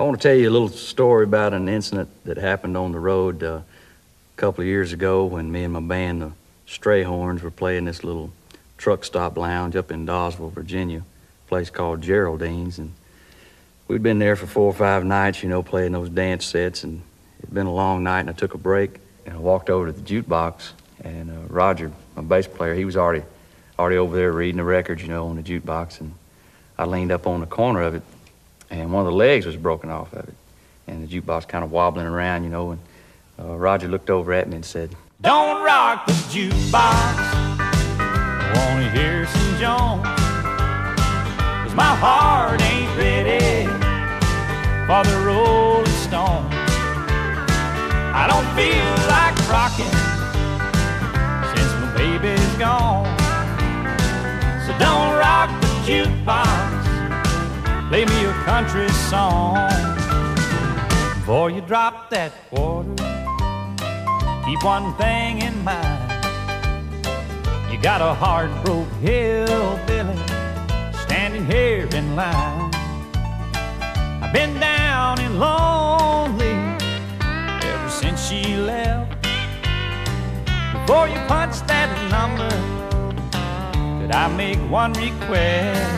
I want to tell you a little story about an incident that happened on the road uh, a couple of years ago when me and my band, the Strayhorns, were playing this little truck stop lounge up in Dawesville, Virginia, a place called Geraldine's. And we'd been there for four or five nights, you know, playing those dance sets. And it'd been a long night, and I took a break and I walked over to the jukebox. And uh, Roger, my bass player, he was already already over there reading the records, you know, on the jukebox. And I leaned up on the corner of it and one of the legs was broken off of it. And the jukebox kind of wobbling around, you know, and uh, Roger looked over at me and said, Don't rock the jukebox. I wanna hear some Jones. Cause my heart ain't ready for the Rolling Stone. I don't feel like rocking since my baby's gone. So don't rock the jukebox play me a country song. Before you drop that quarter, keep one thing in mind. You got a broke hillbilly standing here in line. I've been down and lonely ever since she left. Before you punch that number, could I make one request?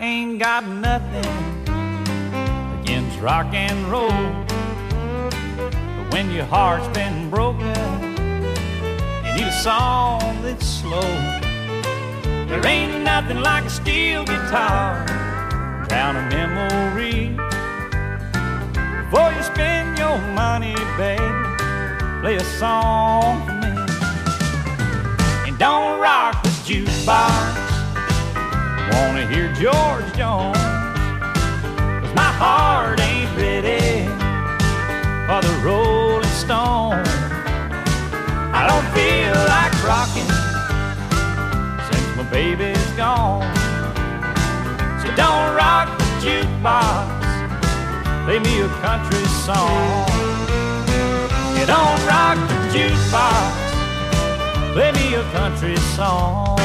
Ain't got nothing against rock and roll. But when your heart's been broken, you need a song that's slow. There ain't nothing like a steel guitar, drown a memory. Before you spend your money, baby, play a song Wanna hear George Jones? Cause my heart ain't ready for the Rolling Stone. I don't feel like rocking since my baby's gone. So don't rock the jukebox, play me a country song. You don't rock the jukebox, play me a country song.